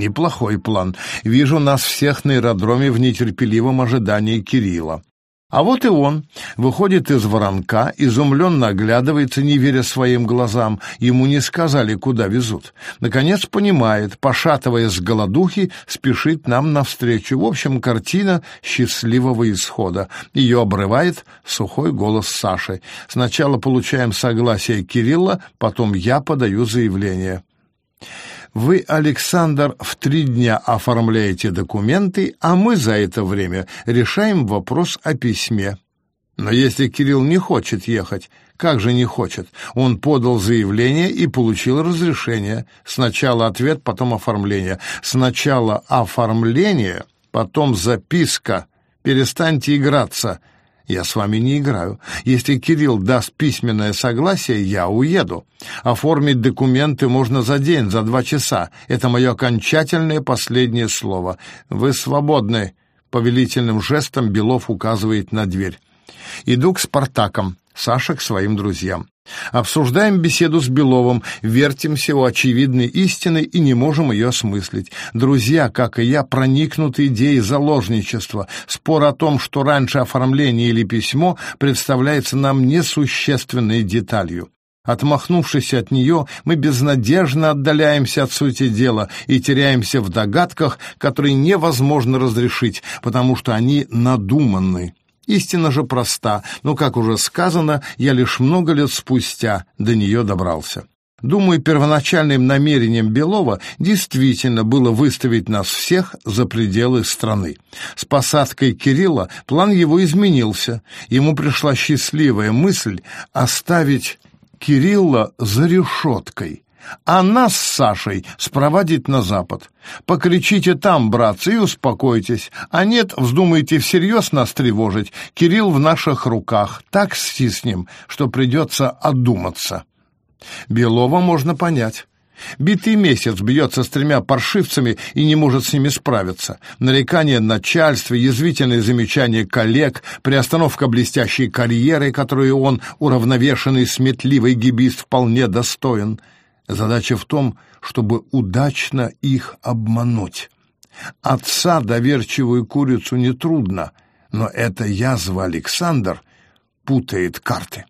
Неплохой план. Вижу нас всех на аэродроме в нетерпеливом ожидании Кирилла. А вот и он. Выходит из воронка, изумленно оглядывается, не веря своим глазам. Ему не сказали, куда везут. Наконец понимает, пошатываясь с голодухи, спешит нам навстречу. В общем, картина счастливого исхода. Ее обрывает сухой голос Саши. Сначала получаем согласие Кирилла, потом я подаю заявление. Вы, Александр, в три дня оформляете документы, а мы за это время решаем вопрос о письме. Но если Кирилл не хочет ехать, как же не хочет? Он подал заявление и получил разрешение. Сначала ответ, потом оформление. Сначала оформление, потом записка. Перестаньте играться. Я с вами не играю. Если Кирилл даст письменное согласие, я уеду. Оформить документы можно за день, за два часа. Это мое окончательное последнее слово. Вы свободны. Повелительным жестом Белов указывает на дверь. Иду к Спартакам, Саша к своим друзьям. Обсуждаем беседу с Беловым, вертимся у очевидной истины и не можем ее осмыслить. Друзья, как и я, проникнуты идеей заложничества. Спор о том, что раньше оформление или письмо, представляется нам несущественной деталью. Отмахнувшись от нее, мы безнадежно отдаляемся от сути дела и теряемся в догадках, которые невозможно разрешить, потому что они надуманны. Истина же проста, но, как уже сказано, я лишь много лет спустя до нее добрался. Думаю, первоначальным намерением Белова действительно было выставить нас всех за пределы страны. С посадкой Кирилла план его изменился. Ему пришла счастливая мысль оставить Кирилла за решеткой а нас с Сашей спровадить на запад. Покричите там, братцы, и успокойтесь. А нет, вздумайте всерьез нас тревожить. Кирилл в наших руках. Так стиснем, что придется одуматься. Белова можно понять. Битый месяц бьется с тремя паршивцами и не может с ними справиться. Нарекания начальства, язвительные замечания коллег, приостановка блестящей карьеры, которую он, уравновешенный сметливый гибист, вполне достоин — Задача в том, чтобы удачно их обмануть. Отца доверчивую курицу нетрудно, но эта язва Александр путает карты.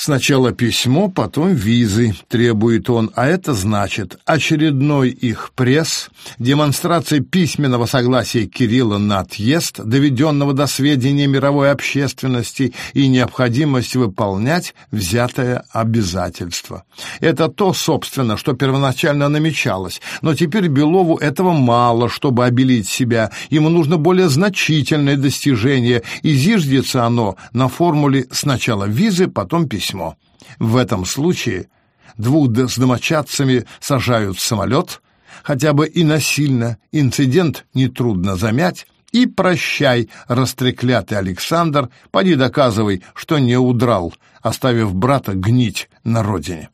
Сначала письмо, потом визы, требует он, а это значит очередной их пресс, демонстрация письменного согласия Кирилла на отъезд, доведенного до сведения мировой общественности и необходимость выполнять взятое обязательство. Это то, собственно, что первоначально намечалось, но теперь Белову этого мало, чтобы обелить себя, ему нужно более значительное достижение, и зиждется оно на формуле сначала визы, потом письмо письмо. В этом случае двух с домочадцами сажают в самолет, хотя бы и насильно, инцидент нетрудно замять, и прощай, растреклятый Александр, поди доказывай, что не удрал, оставив брата гнить на родине.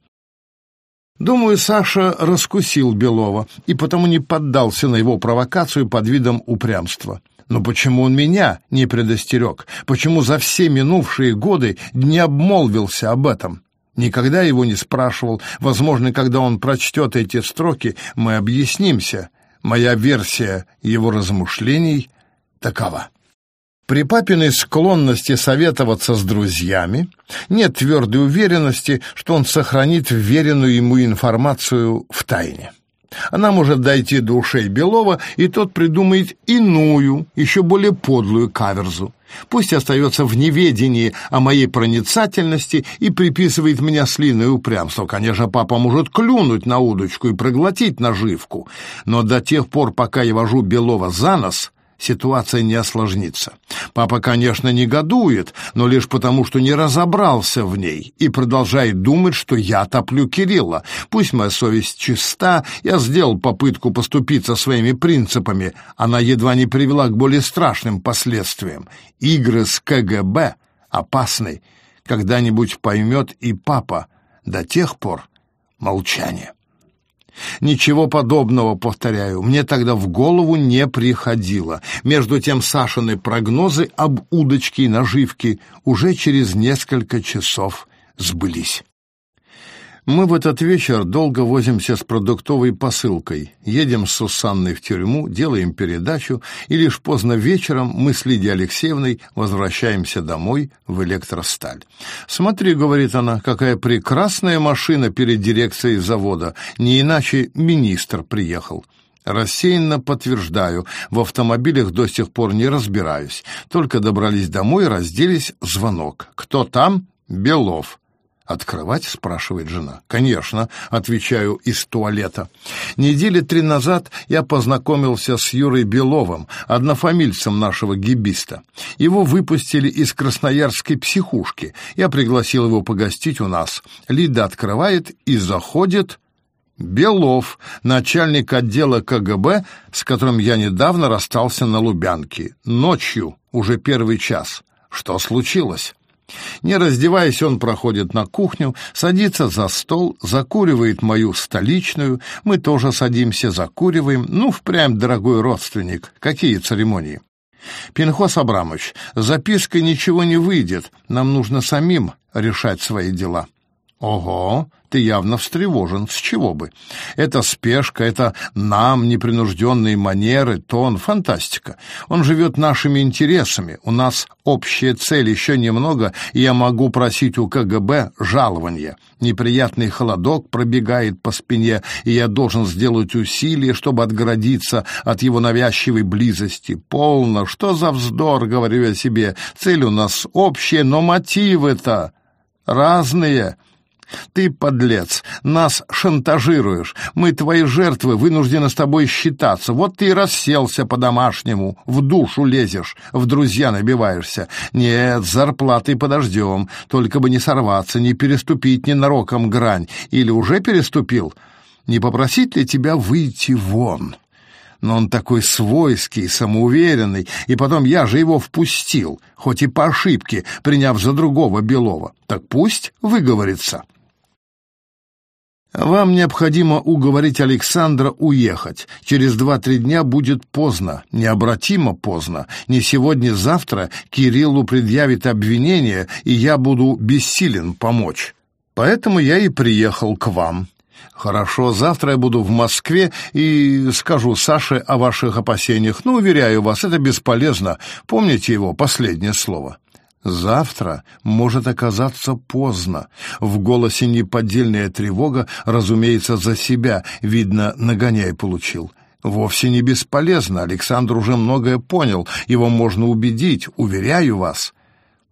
Думаю, Саша раскусил Белова и потому не поддался на его провокацию под видом упрямства. Но почему он меня не предостерег? Почему за все минувшие годы не обмолвился об этом? Никогда его не спрашивал. Возможно, когда он прочтет эти строки, мы объяснимся. Моя версия его размышлений такова. При папиной склонности советоваться с друзьями нет твердой уверенности, что он сохранит вверенную ему информацию в тайне. Она может дойти до ушей Белова, и тот придумает иную, еще более подлую каверзу. Пусть остается в неведении о моей проницательности и приписывает мне слиное упрямство. Конечно, папа может клюнуть на удочку и проглотить наживку, но до тех пор, пока я вожу Белова за нос, ситуация не осложнится. Папа, конечно, негодует, но лишь потому, что не разобрался в ней и продолжает думать, что я топлю Кирилла. Пусть моя совесть чиста, я сделал попытку поступиться своими принципами, она едва не привела к более страшным последствиям. Игры с КГБ опасны. Когда-нибудь поймет и папа. До тех пор молчание. Ничего подобного, повторяю, мне тогда в голову не приходило. Между тем Сашины прогнозы об удочке и наживке уже через несколько часов сбылись. Мы в этот вечер долго возимся с продуктовой посылкой, едем с Сусанной в тюрьму, делаем передачу, и лишь поздно вечером мы с Лидией Алексеевной возвращаемся домой в электросталь. «Смотри», — говорит она, — «какая прекрасная машина перед дирекцией завода, не иначе министр приехал». Рассеянно подтверждаю, в автомобилях до сих пор не разбираюсь. Только добрались домой, разделись, звонок. «Кто там?» «Белов». «Открывать?» — спрашивает жена. «Конечно», — отвечаю из туалета. Недели три назад я познакомился с Юрой Беловым, однофамильцем нашего гибиста. Его выпустили из красноярской психушки. Я пригласил его погостить у нас. Лида открывает и заходит... Белов, начальник отдела КГБ, с которым я недавно расстался на Лубянке. Ночью, уже первый час. Что случилось? Не раздеваясь, он проходит на кухню, садится за стол, закуривает мою столичную, мы тоже садимся, закуриваем, ну, впрямь дорогой родственник, какие церемонии. Пинхос Абрамович, запиской ничего не выйдет, нам нужно самим решать свои дела. Ого, ты явно встревожен. С чего бы? Это спешка, это нам непринужденные манеры, тон, фантастика. Он живет нашими интересами. У нас общая цель еще немного, и я могу просить у КГБ жалования. Неприятный холодок пробегает по спине, и я должен сделать усилие, чтобы отгородиться от его навязчивой близости. Полно, что за вздор, говорю я себе. Цель у нас общая, но мотивы-то разные. Ты, подлец, нас шантажируешь. Мы твои жертвы, вынуждены с тобой считаться. Вот ты и расселся по-домашнему, в душу лезешь, в друзья набиваешься. Нет, зарплаты подождем, только бы не сорваться, не переступить ненароком грань. Или уже переступил? Не попросить ли тебя выйти вон?» но он такой свойский, самоуверенный, и потом я же его впустил, хоть и по ошибке, приняв за другого Белова. Так пусть выговорится. Вам необходимо уговорить Александра уехать. Через два-три дня будет поздно, необратимо поздно. Не сегодня-завтра Кириллу предъявит обвинение, и я буду бессилен помочь. Поэтому я и приехал к вам. Хорошо, завтра я буду в Москве и скажу Саше о ваших опасениях. Но, ну, уверяю вас, это бесполезно. Помните его последнее слово. Завтра может оказаться поздно. В голосе неподдельная тревога, разумеется, за себя, видно, нагоняй получил. Вовсе не бесполезно, Александр уже многое понял, его можно убедить, уверяю вас.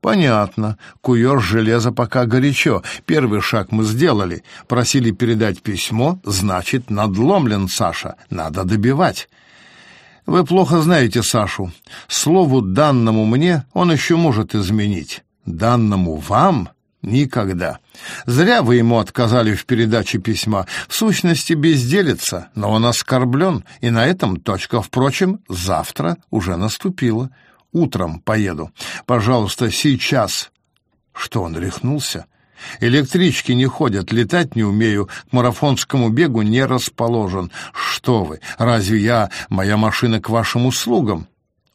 Понятно, куешь железо пока горячо, первый шаг мы сделали, просили передать письмо, значит, надломлен Саша, надо добивать. Вы плохо знаете Сашу. Слову данному мне он еще может изменить. Данному вам никогда. Зря вы ему отказали в передаче письма. В сущности, безделица, но он оскорблен, и на этом точка. Впрочем, завтра уже наступила. Утром поеду. Пожалуйста, сейчас. Что он рехнулся? Электрички не ходят, летать не умею, к марафонскому бегу не расположен. Что вы, разве я, моя машина к вашим услугам?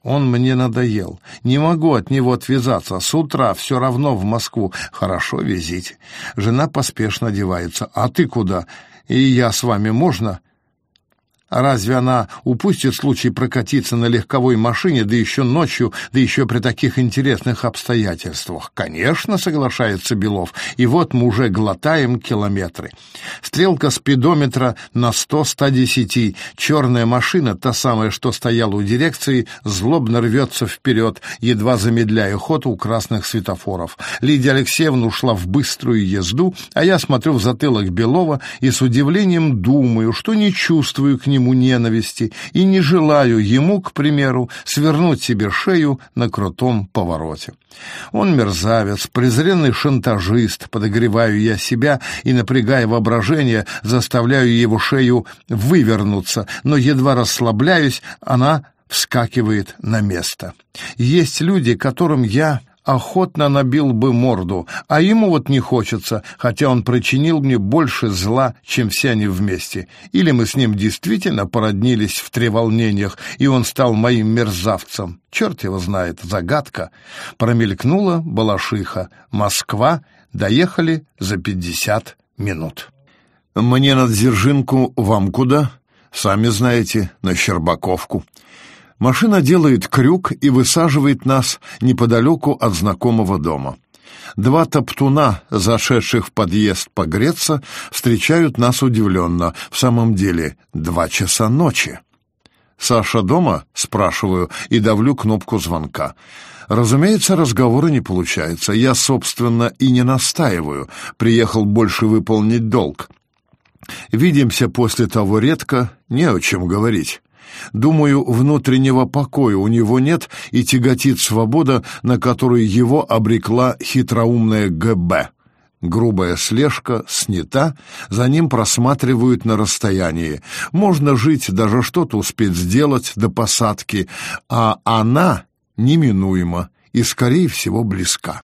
Он мне надоел. Не могу от него отвязаться. С утра все равно в Москву. Хорошо, везите. Жена поспешно одевается. А ты куда? И я с вами можно? А разве она упустит случай прокатиться на легковой машине, да еще ночью, да еще при таких интересных обстоятельствах? Конечно, соглашается Белов. И вот мы уже глотаем километры. Стрелка спидометра на 100-110. Черная машина, та самая, что стояла у дирекции, злобно рвется вперед, едва замедляя ход у красных светофоров. Лидия Алексеевна ушла в быструю езду, а я смотрю в затылок Белова и с удивлением думаю, что не чувствую к нему нему ненависти и не желаю ему, к примеру, свернуть себе шею на крутом повороте. Он мерзавец, презренный шантажист, подогреваю я себя и, напрягая воображение, заставляю его шею вывернуться, но едва расслабляюсь, она вскакивает на место. Есть люди, которым я охотно набил бы морду, а ему вот не хочется, хотя он причинил мне больше зла, чем все они вместе. Или мы с ним действительно породнились в треволнениях, и он стал моим мерзавцем. Черт его знает, загадка. Промелькнула Балашиха. Москва. Доехали за пятьдесят минут. «Мне на Дзержинку, вам куда?» «Сами знаете, на Щербаковку». Машина делает крюк и высаживает нас неподалеку от знакомого дома. Два топтуна, зашедших в подъезд погреться, встречают нас удивленно. В самом деле, два часа ночи. «Саша дома?» — спрашиваю и давлю кнопку звонка. Разумеется, разговора не получается. Я, собственно, и не настаиваю. Приехал больше выполнить долг. Видимся после того редко, не о чем говорить. Думаю, внутреннего покоя у него нет и тяготит свобода, на которую его обрекла хитроумная ГБ. Грубая слежка снята, за ним просматривают на расстоянии. Можно жить, даже что-то успеть сделать до посадки, а она неминуема и, скорее всего, близка.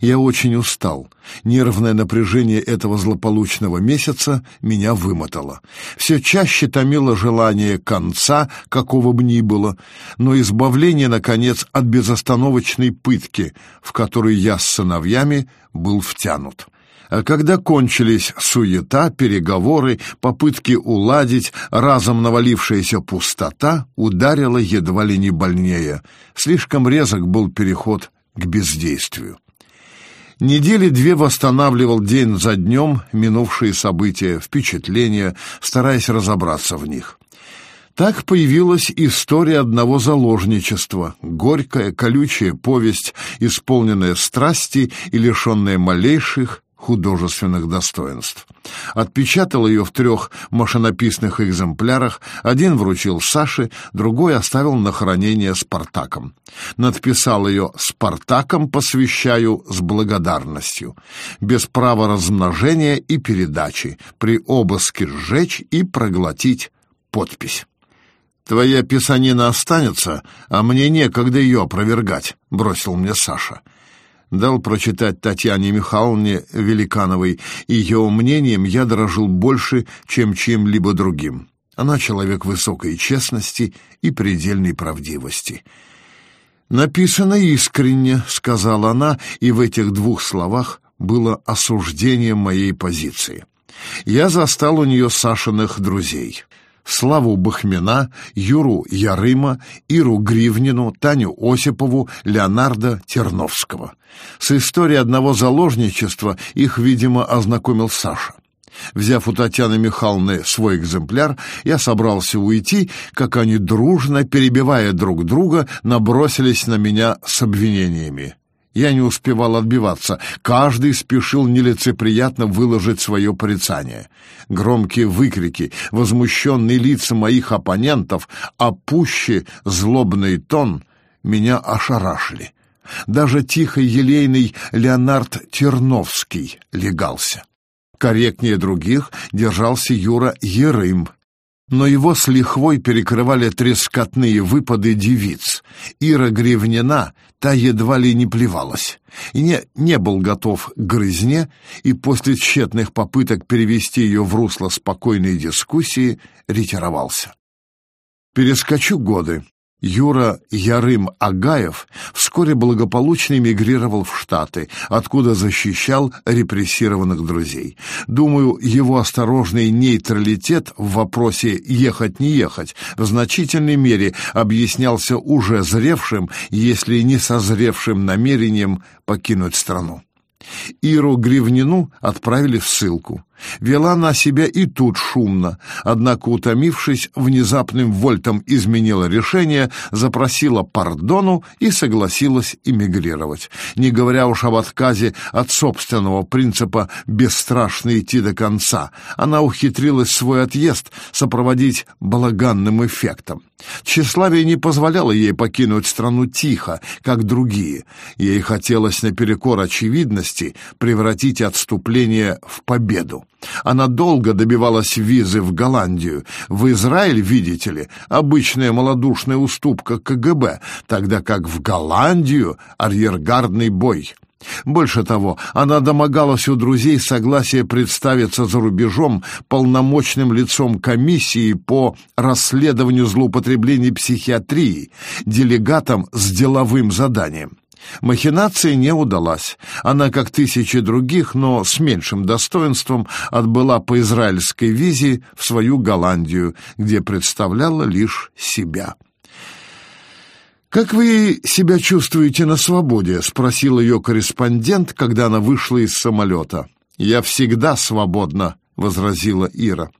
Я очень устал. Нервное напряжение этого злополучного месяца меня вымотало. Все чаще томило желание конца, какого бы ни было, но избавление, наконец, от безостановочной пытки, в которую я с сыновьями был втянут. А когда кончились суета, переговоры, попытки уладить, разом навалившаяся пустота ударила едва ли не больнее. Слишком резок был переход к бездействию. Недели две восстанавливал день за днем минувшие события, впечатления, стараясь разобраться в них. Так появилась история одного заложничества, горькая, колючая повесть, исполненная страсти и лишенная малейших художественных достоинств. Отпечатал ее в трех машинописных экземплярах, один вручил Саше, другой оставил на хранение Спартаком. Надписал ее «Спартаком посвящаю с благодарностью», без права размножения и передачи, при обыске сжечь и проглотить подпись. «Твоя писанина останется, а мне некогда ее опровергать», — бросил мне Саша дал прочитать Татьяне Михайловне Великановой, и ее мнением я дорожил больше, чем чем-либо другим. Она человек высокой честности и предельной правдивости. «Написано искренне», — сказала она, и в этих двух словах было осуждение моей позиции. Я застал у нее Сашиных друзей — Славу Бахмина, Юру Ярыма, Иру Гривнину, Таню Осипову, Леонарда Терновского. С историей одного заложничества их, видимо, ознакомил Саша. Взяв у Татьяны Михайловны свой экземпляр, я собрался уйти, как они дружно, перебивая друг друга, набросились на меня с обвинениями. Я не успевал отбиваться. Каждый спешил нелицеприятно выложить свое порицание. Громкие выкрики, возмущенные лица моих оппонентов, а пуще злобный тон меня ошарашили. Даже тихо елейный Леонард Терновский легался. Корректнее других держался Юра Ерым, но его с лихвой перекрывали трескотные выпады девиц. Ира Гривнина, та едва ли не плевалась. И не, не был готов к грызне, и после тщетных попыток перевести ее в русло спокойной дискуссии ретировался. Перескочу годы. Юра Ярым Агаев вскоре благополучно эмигрировал в Штаты, откуда защищал репрессированных друзей. Думаю, его осторожный нейтралитет в вопросе «ехать-не ехать» в значительной мере объяснялся уже зревшим, если не созревшим намерением покинуть страну. Иру Гривнину отправили в ссылку. Вела она себя и тут шумно, однако, утомившись, внезапным вольтом изменила решение, запросила пардону и согласилась эмигрировать. Не говоря уж об отказе от собственного принципа бесстрашно идти до конца, она ухитрилась свой отъезд сопроводить балаганным эффектом. Тщеславие не позволяло ей покинуть страну тихо, как другие. Ей хотелось наперекор очевидности превратить отступление в победу. Она долго добивалась визы в Голландию. В Израиль, видите ли, обычная малодушная уступка КГБ, тогда как в Голландию арьергардный бой. Больше того, она домогалась у друзей согласия представиться за рубежом полномочным лицом комиссии по расследованию злоупотреблений психиатрии, делегатом с деловым заданием. Махинация не удалась. Она, как тысячи других, но с меньшим достоинством, отбыла по израильской визе в свою Голландию, где представляла лишь себя. «Как вы себя чувствуете на свободе?» — спросил ее корреспондент, когда она вышла из самолета. «Я всегда свободна», — возразила Ира.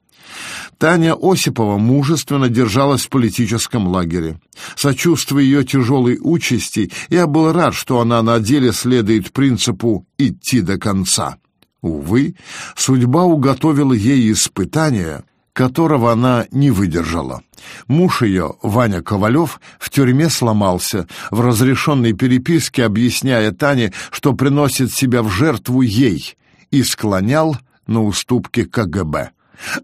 Таня Осипова мужественно держалась в политическом лагере. Сочувствуя ее тяжелой участи, я был рад, что она на деле следует принципу «идти до конца». Увы, судьба уготовила ей испытание, которого она не выдержала. Муж ее, Ваня Ковалев, в тюрьме сломался, в разрешенной переписке объясняя Тане, что приносит себя в жертву ей, и склонял на уступки КГБ.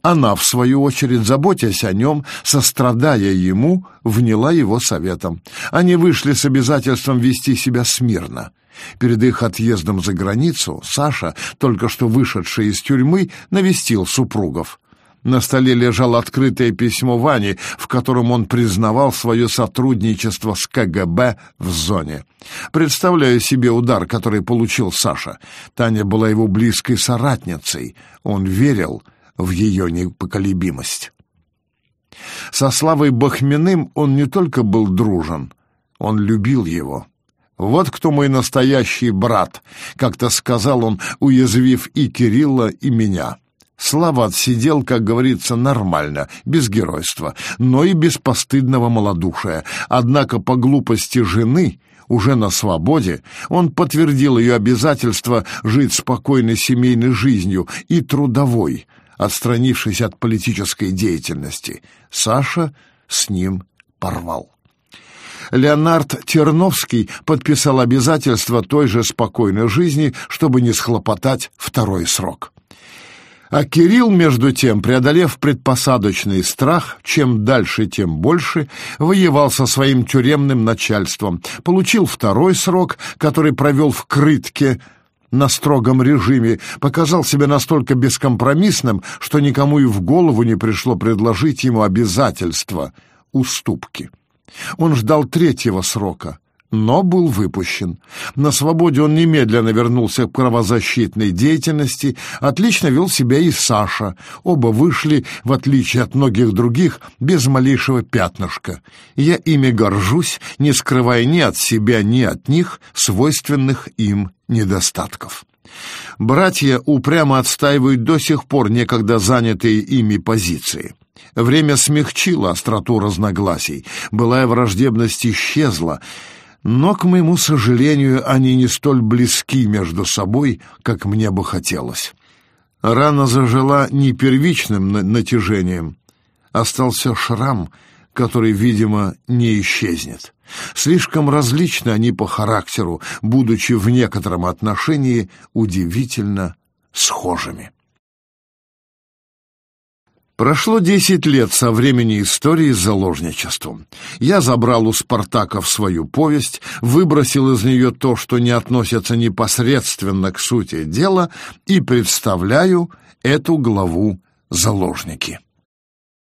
Она, в свою очередь, заботясь о нем, сострадая ему, вняла его советом. Они вышли с обязательством вести себя смирно. Перед их отъездом за границу Саша, только что вышедший из тюрьмы, навестил супругов. На столе лежало открытое письмо Вани, в котором он признавал свое сотрудничество с КГБ в зоне. Представляю себе удар, который получил Саша. Таня была его близкой соратницей. Он верил в ее непоколебимость. Со Славой Бахминым он не только был дружен, он любил его. «Вот кто мой настоящий брат», — как-то сказал он, уязвив и Кирилла, и меня. Слава отсидел, как говорится, нормально, без геройства, но и без постыдного малодушия. Однако по глупости жены, уже на свободе, он подтвердил ее обязательство жить спокойной семейной жизнью и трудовой, отстранившись от политической деятельности. Саша с ним порвал. Леонард Терновский подписал обязательство той же спокойной жизни, чтобы не схлопотать второй срок. А Кирилл, между тем, преодолев предпосадочный страх, чем дальше, тем больше, воевал со своим тюремным начальством, получил второй срок, который провел в Крытке, на строгом режиме, показал себя настолько бескомпромиссным, что никому и в голову не пришло предложить ему обязательства, уступки. Он ждал третьего срока, но был выпущен. На свободе он немедленно вернулся к правозащитной деятельности, отлично вел себя и Саша. Оба вышли, в отличие от многих других, без малейшего пятнышка. Я ими горжусь, не скрывая ни от себя, ни от них свойственных им недостатков. Братья упрямо отстаивают до сих пор некогда занятые ими позиции. Время смягчило остроту разногласий, былая враждебность исчезла, но, к моему сожалению, они не столь близки между собой, как мне бы хотелось. Рана зажила не первичным натяжением, остался шрам, который, видимо, не исчезнет. Слишком различны они по характеру, будучи в некотором отношении удивительно схожими. Прошло десять лет со времени истории с заложничеством. Я забрал у Спартаков свою повесть, выбросил из нее то, что не относится непосредственно к сути дела, и представляю эту главу «Заложники».